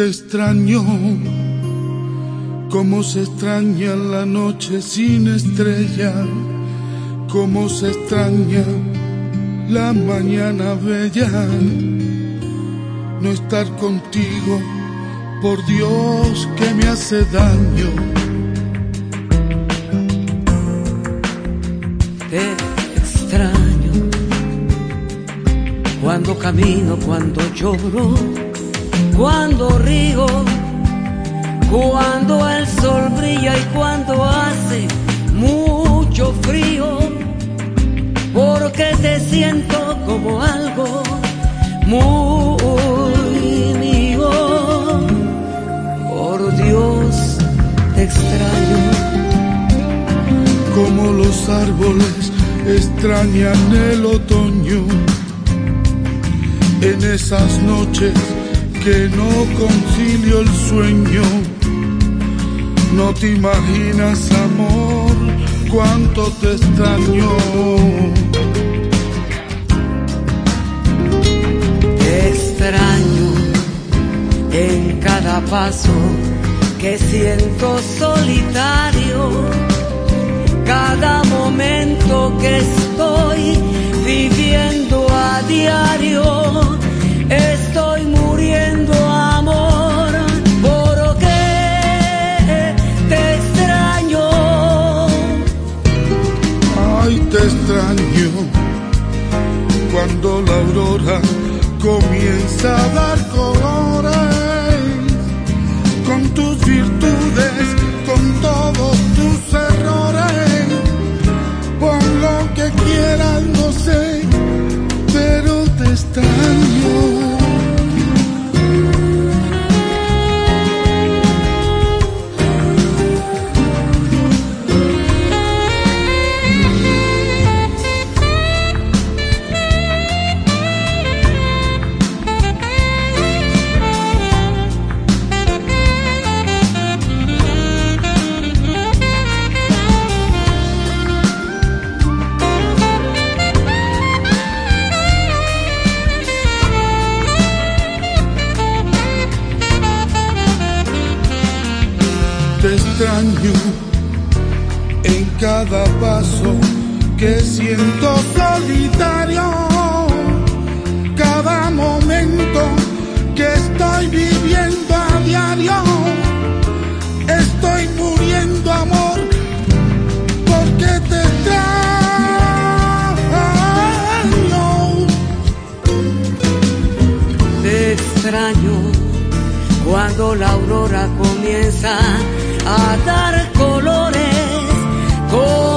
te extraño, como se extraña la noche sin estrella, como se extraña la mañana bella, no estar contigo, por Dios que me hace daño. Te extraño. Cuando camino, cuando lloro, cuando río, cuando el sol brilla y cuando hace mucho frío porque te siento como algo muy mío. Por Dios, te extraño. Como los árboles extrañan el otoño, en esas noches que no concilio el sueño. No te imaginas, amor, cuánto te extraño. Te extraño en cada paso que siento solitario, cada momento que estoy viviendo a diario, Extraño cuando la aurora comienza a dar cada paso que siento solitario, cada momento que estoy viviendo a diario, estoy muriendo amor porque te extraño. Te extraño cuando la aurora comienza a dar colores. Go